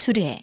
수레.